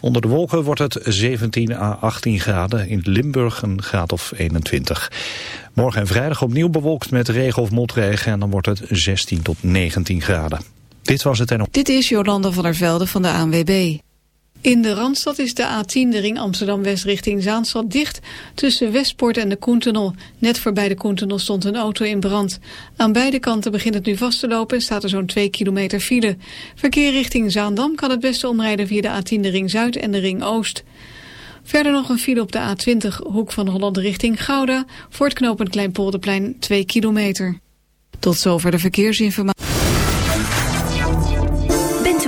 Onder de wolken wordt het 17 à 18 graden, in Limburg een graad of 21. Morgen en vrijdag opnieuw bewolkt met regen of motregen en dan wordt het 16 tot 19 graden. Dit was het en. Dit is Jolanda van der Velde van de ANWB. In de Randstad is de A10, de ring Amsterdam-West richting Zaanstad, dicht tussen Westpoort en de Koentunnel. Net voorbij de Koentunnel stond een auto in brand. Aan beide kanten begint het nu vast te lopen en staat er zo'n 2 kilometer file. Verkeer richting Zaandam kan het beste omrijden via de A10, de ring Zuid en de ring Oost. Verder nog een file op de A20, hoek van Holland richting Gouda, voor het knooppunt Kleinpolderplein 2 kilometer. Tot zover de verkeersinformatie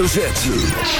Hoofdletter Z.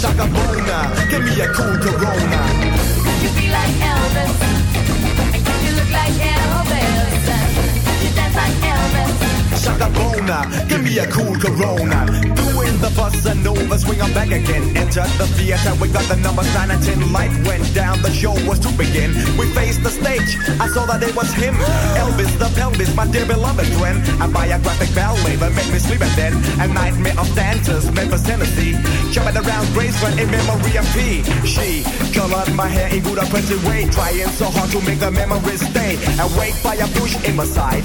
Shaka Bona, give me a cool Corona. Could you be like Elvis? Elvis? Shaka Bona, give me a cool Corona. Doing the bossa nova, swing on back again. Enter the theater, we got the number 9 and 10. Light went down, the show was to begin. We faced the stage, I saw that it was him. Elvis the pelvis, my dear beloved friend. A biographic ballet that made me sleep and then a nightmare of dancers, Memphis, Tennessee. Jumping around Graceland in memory of P. She colored my hair in good oppressive way, trying so hard to make the memories stay. Awake by a push in my side.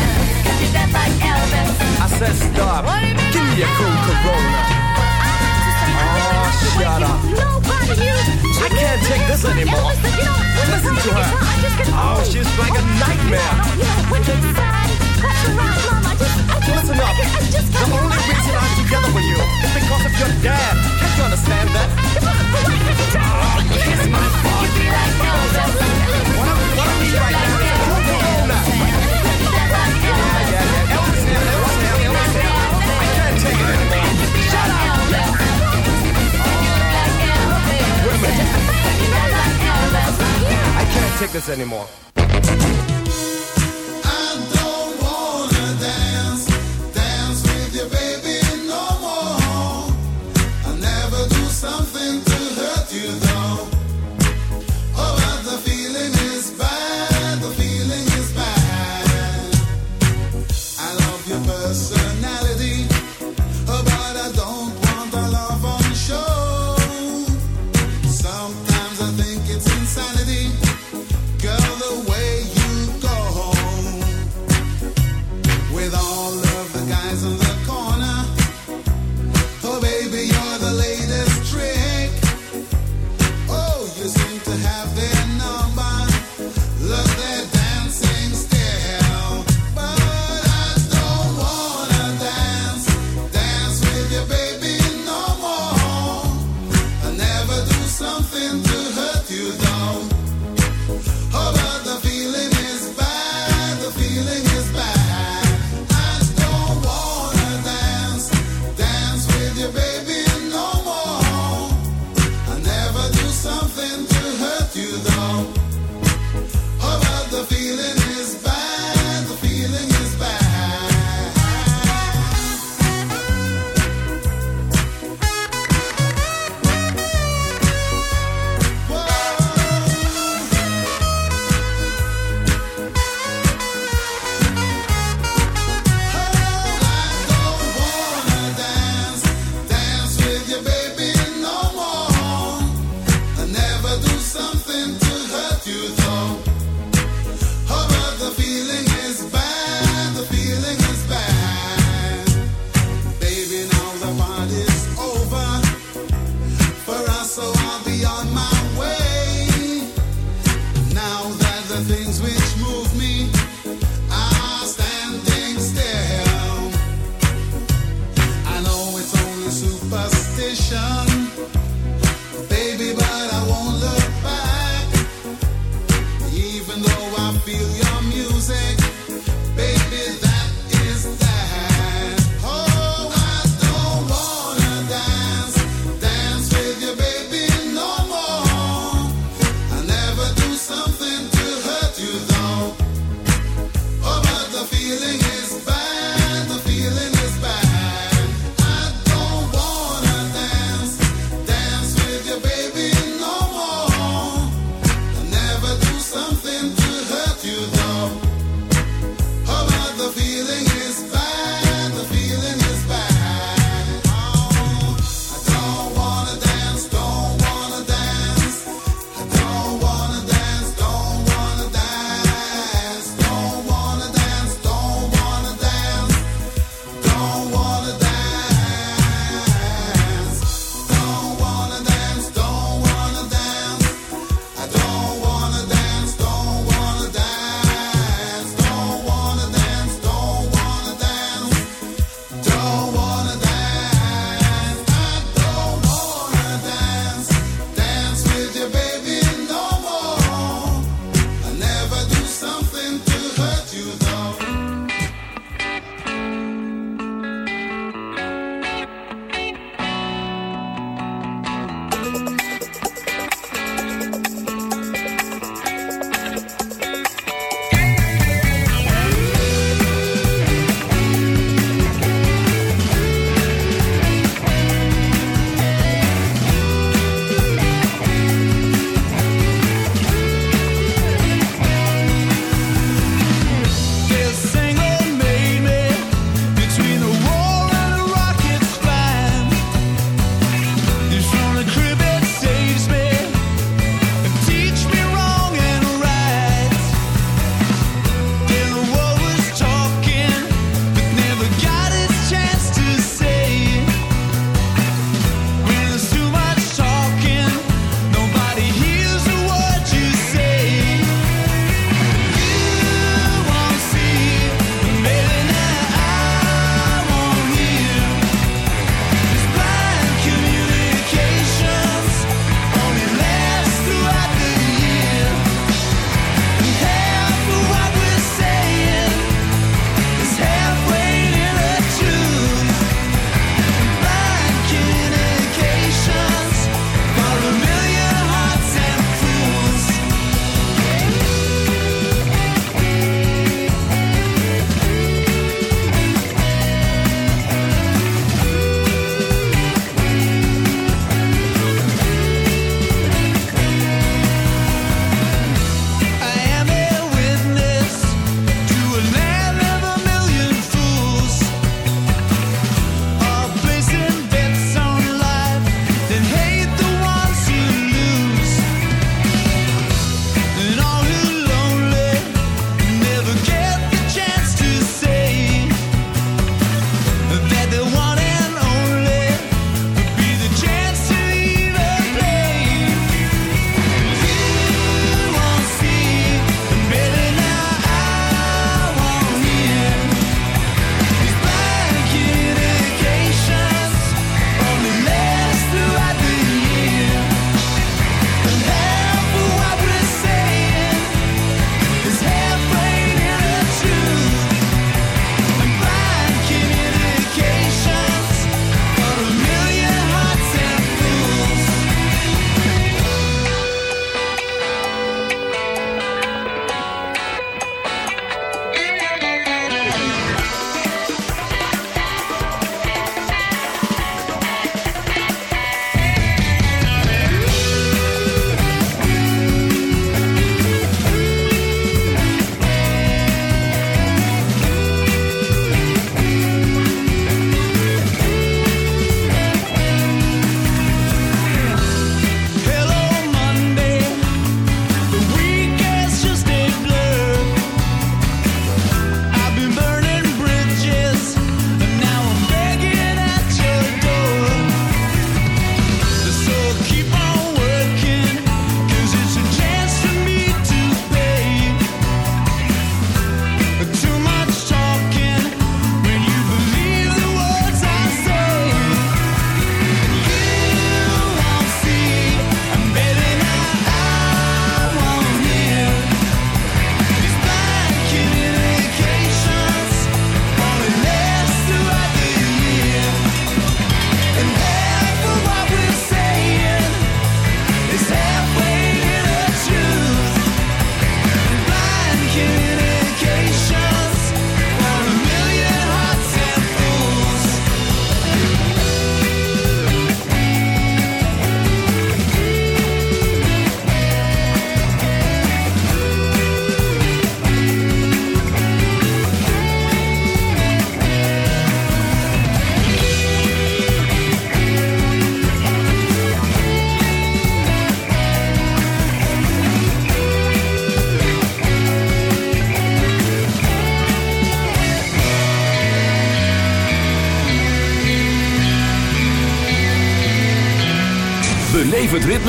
said stop. What do you mean Give me a cool Corona. Oh, shut up. I can't take this anymore. Elvis, you know, Listen to her. I just get Oh, she's like a nightmare.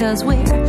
cause we're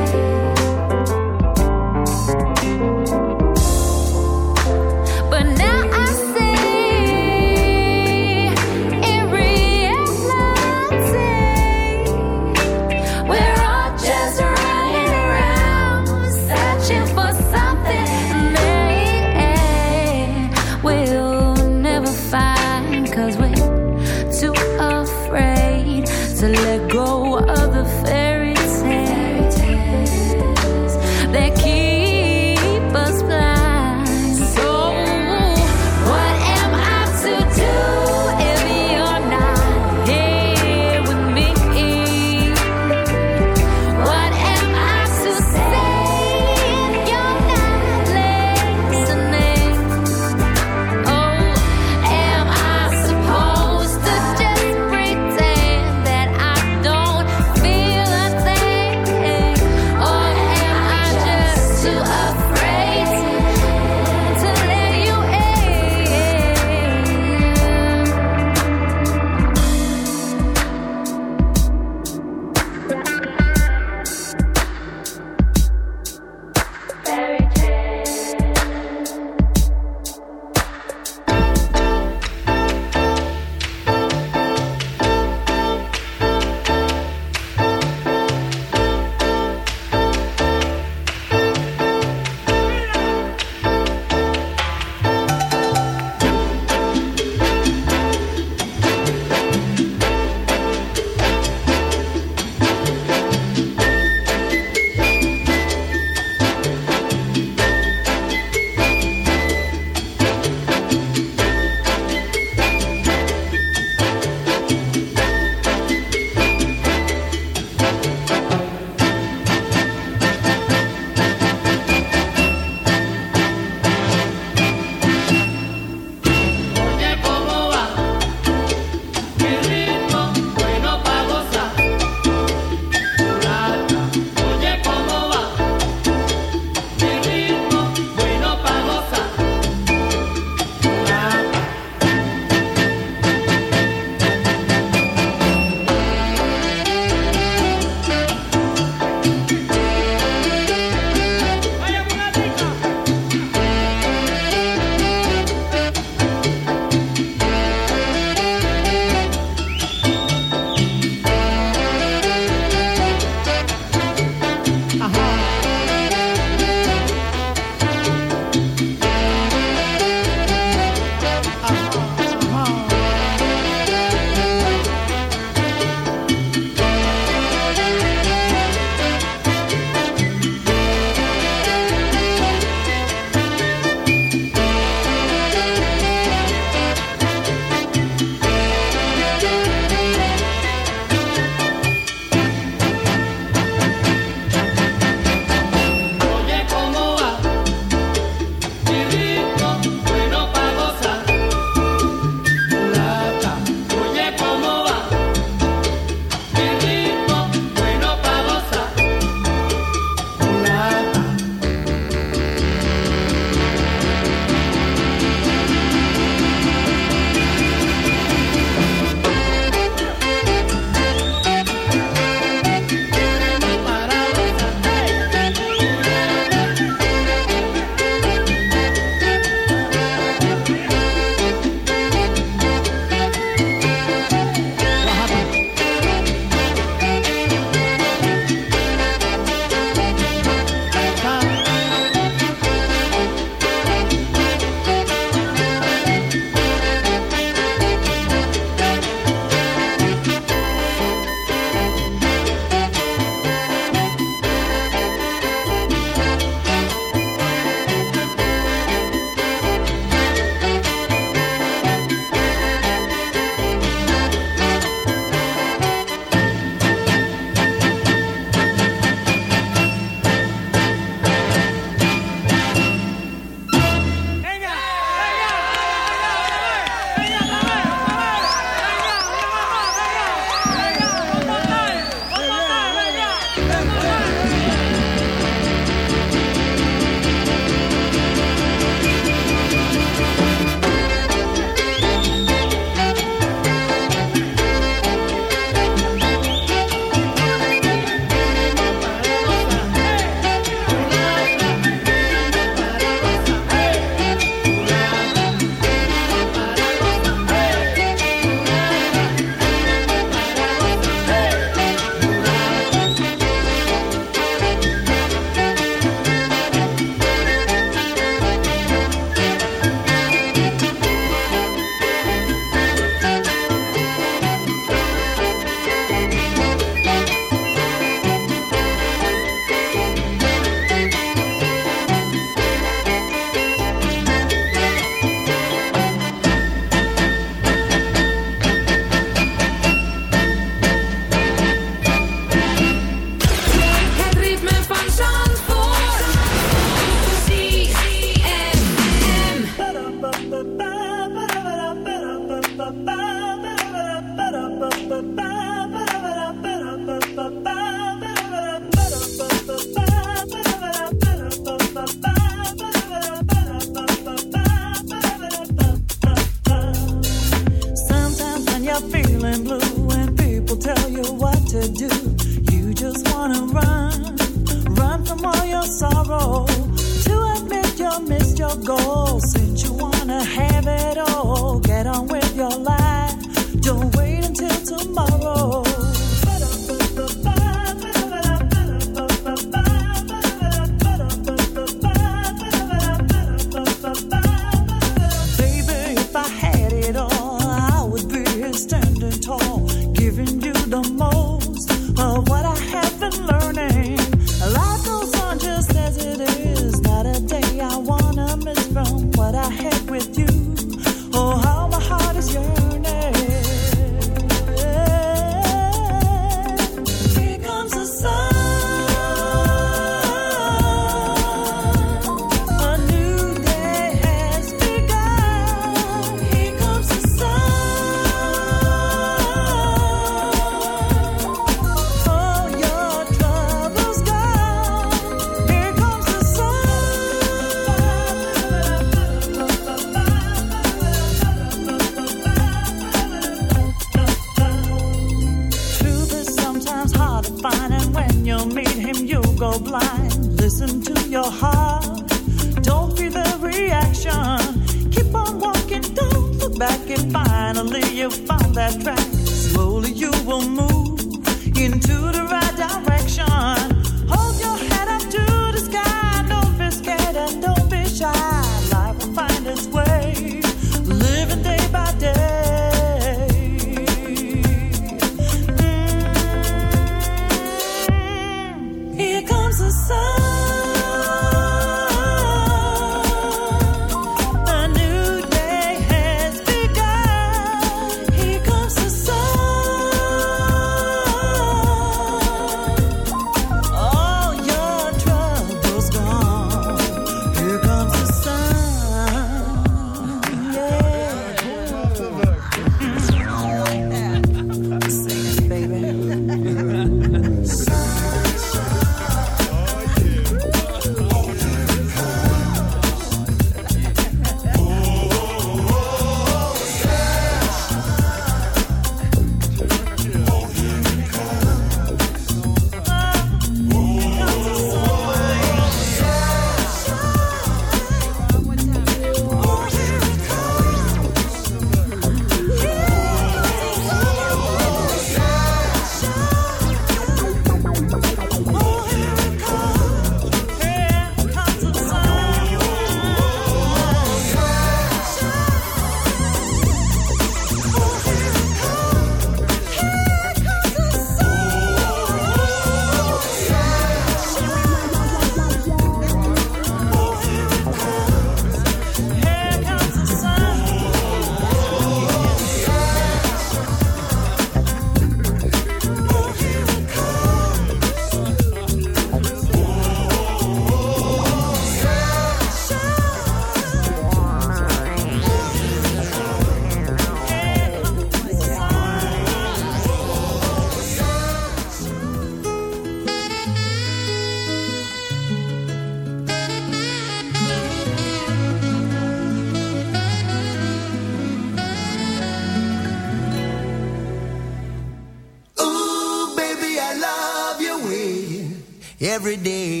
every day.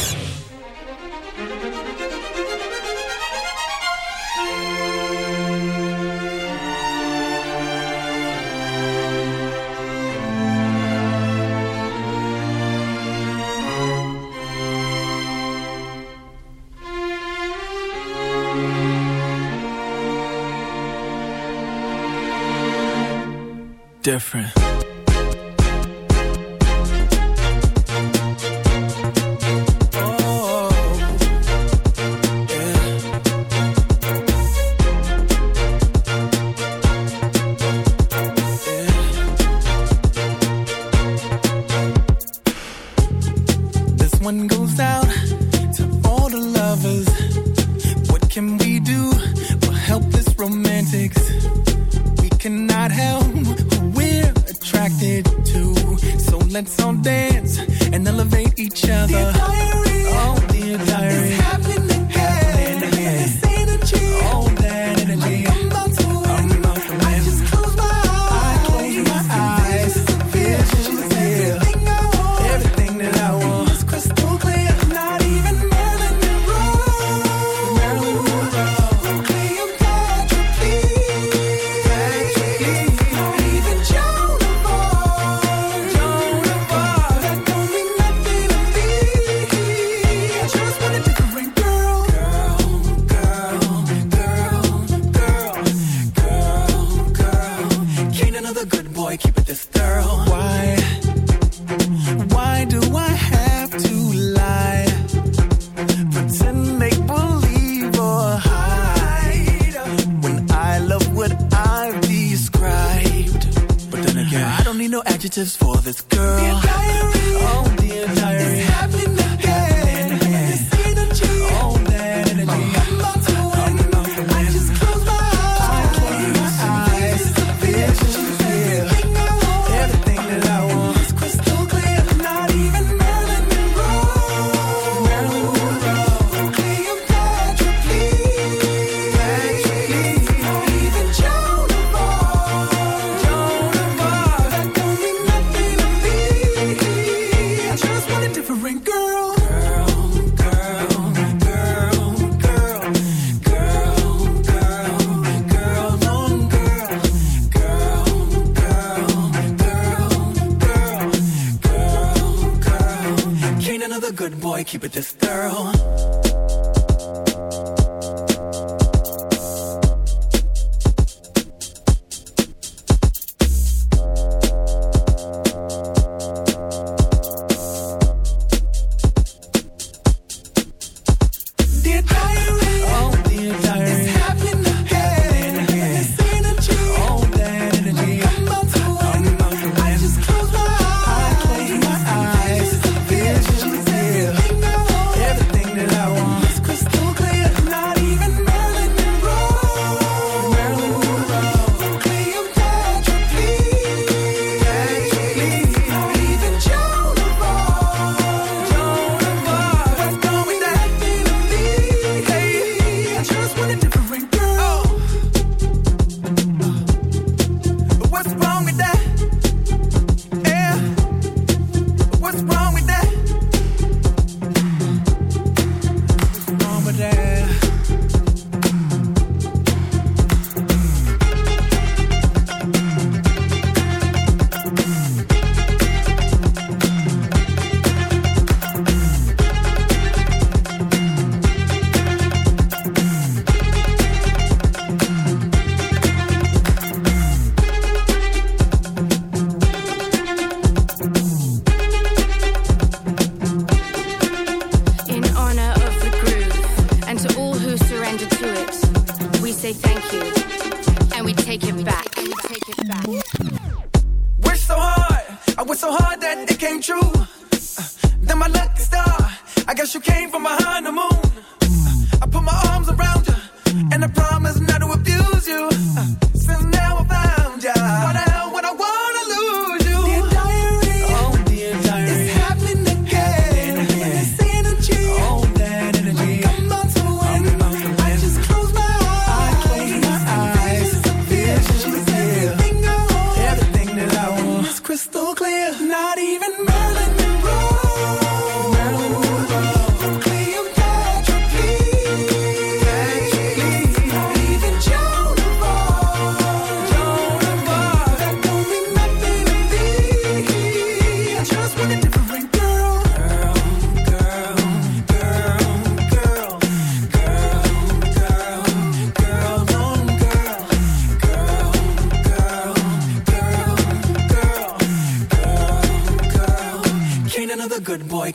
different.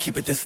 Keep it this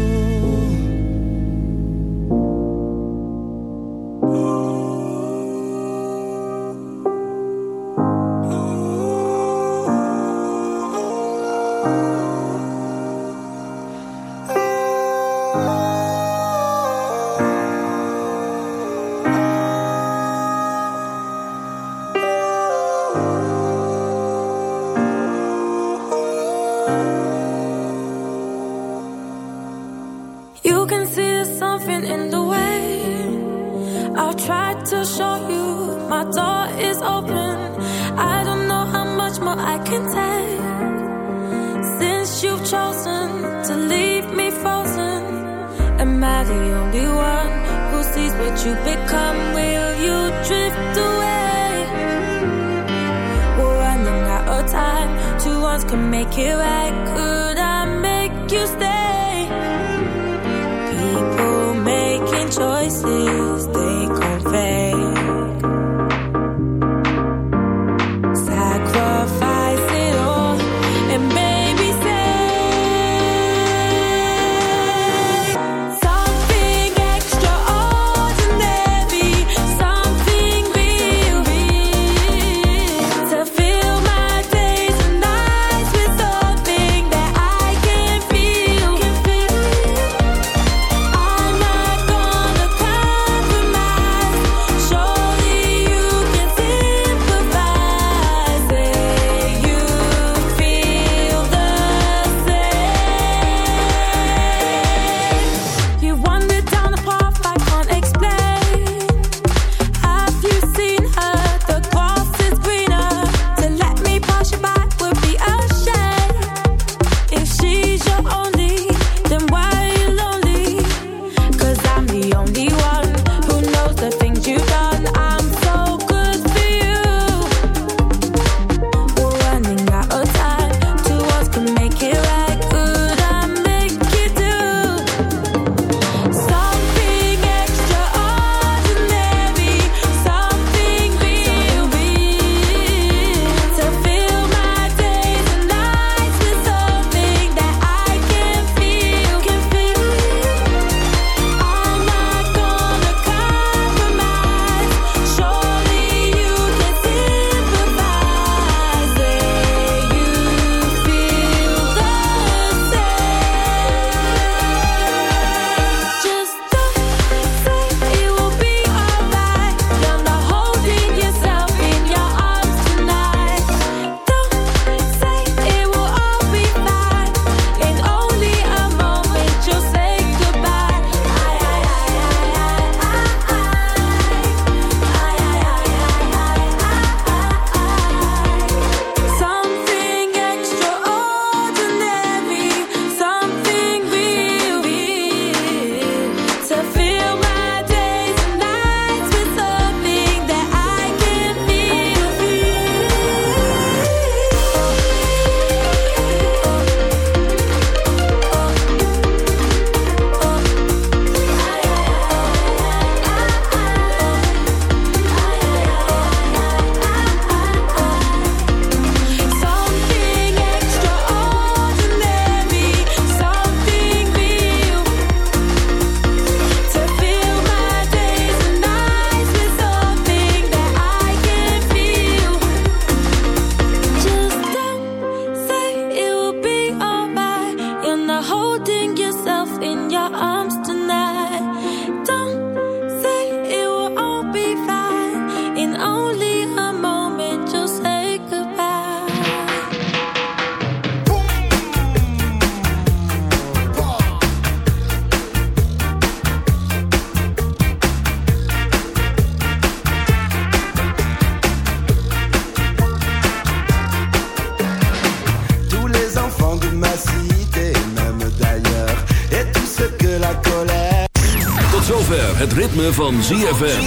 Van ZFM.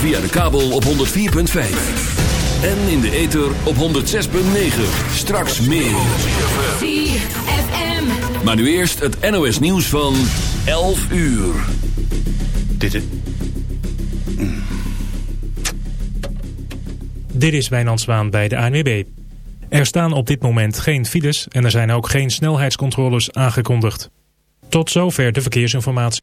Via de kabel op 104.5. En in de ether op 106.9. Straks meer. ZFM. Maar nu eerst het NOS nieuws van 11 uur. Dit is... Dit is Wijnand Zwaan bij de ANWB. Er staan op dit moment geen files en er zijn ook geen snelheidscontroles aangekondigd. Tot zover de verkeersinformatie.